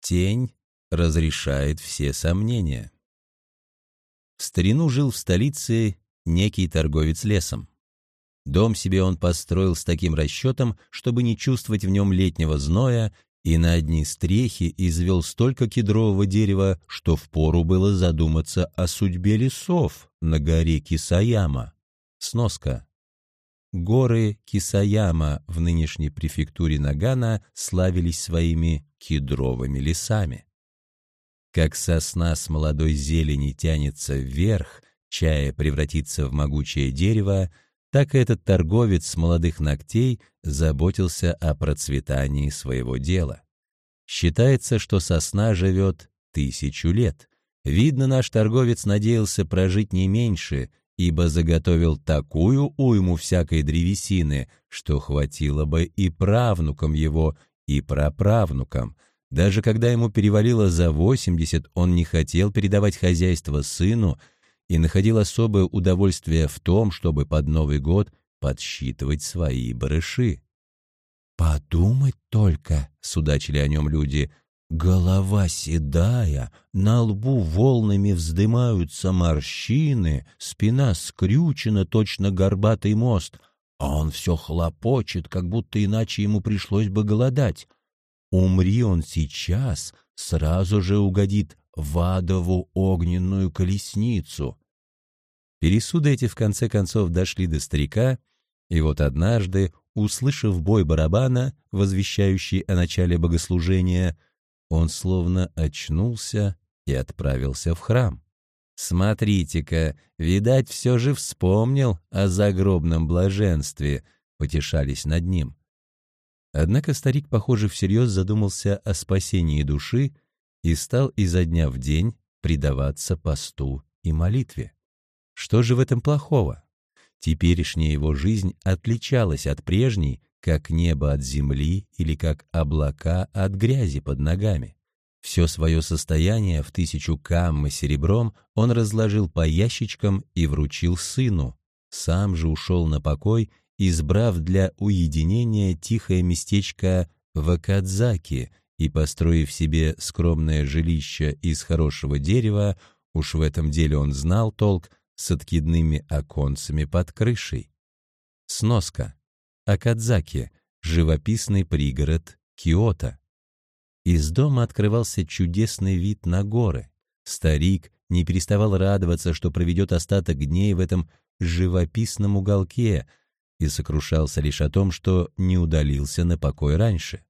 Тень разрешает все сомнения. В старину жил в столице некий торговец лесом. Дом себе он построил с таким расчетом, чтобы не чувствовать в нем летнего зноя, и на одни стрехи извел столько кедрового дерева, что впору было задуматься о судьбе лесов на горе Кисаяма. Сноска. Горы Кисаяма в нынешней префектуре Нагана славились своими кедровыми лесами. Как сосна с молодой зелени тянется вверх, чая превратится в могучее дерево, так и этот торговец с молодых ногтей заботился о процветании своего дела. Считается, что сосна живет тысячу лет. Видно, наш торговец надеялся прожить не меньше, ибо заготовил такую уйму всякой древесины, что хватило бы и правнукам его, и праправнукам. Даже когда ему перевалило за 80, он не хотел передавать хозяйство сыну, и находил особое удовольствие в том, чтобы под Новый год подсчитывать свои барыши. «Подумать только», — судачили о нем люди, — «голова седая, на лбу волнами вздымаются морщины, спина скрючена, точно горбатый мост, а он все хлопочет, как будто иначе ему пришлось бы голодать. Умри он сейчас, сразу же угодит в адову огненную колесницу. Пересуды эти в конце концов дошли до старика, и вот однажды, услышав бой барабана, возвещающий о начале богослужения, он словно очнулся и отправился в храм. «Смотрите-ка, видать, все же вспомнил о загробном блаженстве», — потешались над ним. Однако старик, похоже, всерьез задумался о спасении души и стал изо дня в день предаваться посту и молитве. Что же в этом плохого? Теперешняя его жизнь отличалась от прежней, как небо от земли или как облака от грязи под ногами. Все свое состояние в тысячу каммы серебром он разложил по ящичкам и вручил сыну. Сам же ушел на покой, избрав для уединения тихое местечко в Акадзаки и, построив себе скромное жилище из хорошего дерева, уж в этом деле он знал толк, с откидными оконцами под крышей. Сноска. Акадзаки. Живописный пригород Киото. Из дома открывался чудесный вид на горы. Старик не переставал радоваться, что проведет остаток дней в этом живописном уголке, и сокрушался лишь о том, что не удалился на покой раньше.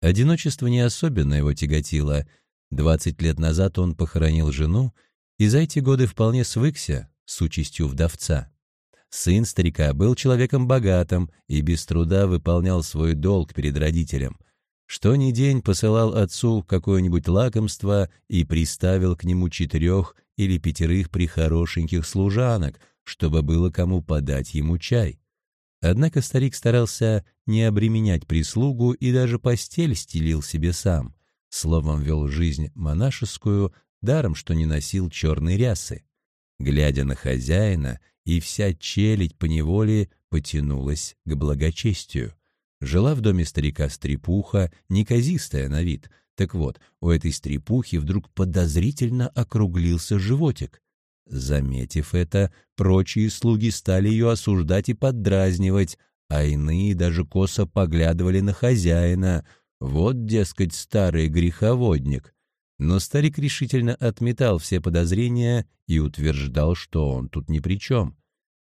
Одиночество не особенно его тяготило. Двадцать лет назад он похоронил жену, и за эти годы вполне свыкся с участью вдовца. Сын старика был человеком богатым и без труда выполнял свой долг перед родителем. Что ни день посылал отцу какое-нибудь лакомство и приставил к нему четырех или пятерых прихорошеньких служанок, чтобы было кому подать ему чай. Однако старик старался не обременять прислугу и даже постель стелил себе сам. Словом, вел жизнь монашескую, даром что не носил черной рясы. Глядя на хозяина, и вся челядь поневоле потянулась к благочестию. Жила в доме старика стрепуха, неказистая на вид. Так вот, у этой стрепухи вдруг подозрительно округлился животик. Заметив это, прочие слуги стали ее осуждать и поддразнивать, а иные даже косо поглядывали на хозяина. Вот, дескать, старый греховодник. Но старик решительно отметал все подозрения и утверждал, что он тут ни при чем.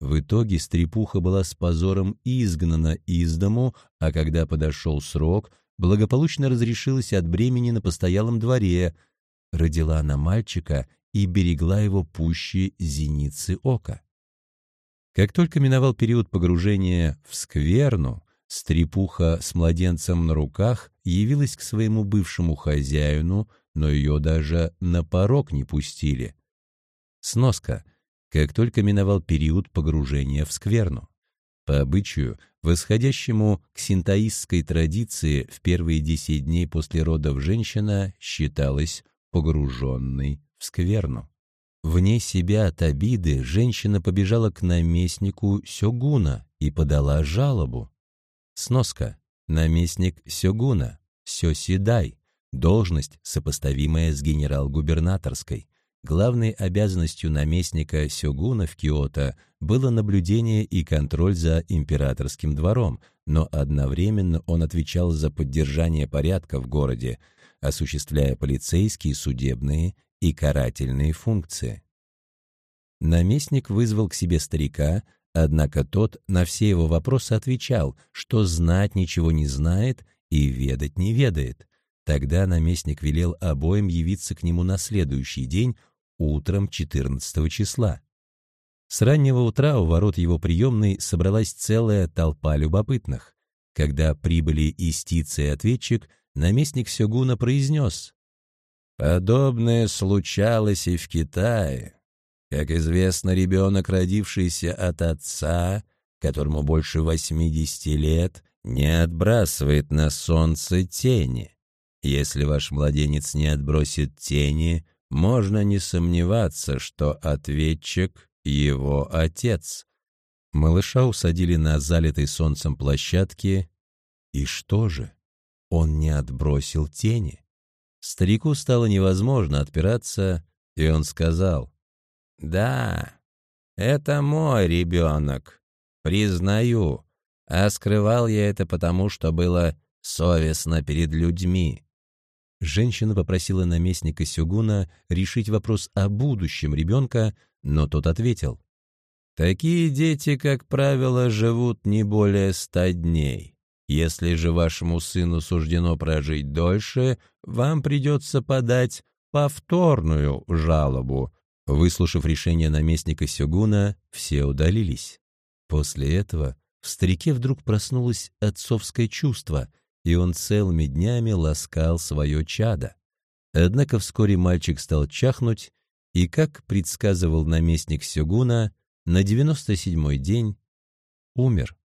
В итоге стрепуха была с позором изгнана из дому, а когда подошел срок, благополучно разрешилась от бремени на постоялом дворе. Родила она мальчика и берегла его пуще зеницы ока. Как только миновал период погружения в скверну, стрепуха с младенцем на руках явилась к своему бывшему хозяину, но ее даже на порог не пустили. Сноска. Как только миновал период погружения в скверну. По обычаю, восходящему к синтаистской традиции, в первые десять дней после родов женщина считалась погруженной в скверну. Вне себя от обиды женщина побежала к наместнику Сёгуна и подала жалобу. Сноска. Наместник Сёгуна, Сёсидай, должность, сопоставимая с генерал-губернаторской. Главной обязанностью наместника Сёгуна в Киото было наблюдение и контроль за императорским двором, но одновременно он отвечал за поддержание порядка в городе, осуществляя полицейские, судебные и карательные функции. Наместник вызвал к себе старика, однако тот на все его вопросы отвечал, что знать ничего не знает и ведать не ведает. Тогда наместник велел обоим явиться к нему на следующий день утром 14 числа. С раннего утра у ворот его приемной собралась целая толпа любопытных. Когда прибыли истица и ответчик, наместник Сёгуна произнес «Подобное случалось и в Китае. Как известно, ребенок, родившийся от отца, которому больше 80 лет, не отбрасывает на солнце тени. Если ваш младенец не отбросит тени, можно не сомневаться, что ответчик — его отец. Малыша усадили на залитой солнцем площадке, и что же? Он не отбросил тени. Старику стало невозможно отпираться, и он сказал, «Да, это мой ребенок, признаю, а скрывал я это потому, что было совестно перед людьми. Женщина попросила наместника Сюгуна решить вопрос о будущем ребенка, но тот ответил. «Такие дети, как правило, живут не более ста дней. Если же вашему сыну суждено прожить дольше, вам придется подать повторную жалобу». Выслушав решение наместника Сёгуна, все удалились. После этого в старике вдруг проснулось отцовское чувство — и он целыми днями ласкал свое чадо. Однако вскоре мальчик стал чахнуть, и, как предсказывал наместник Сёгуна, на девяносто седьмой день умер.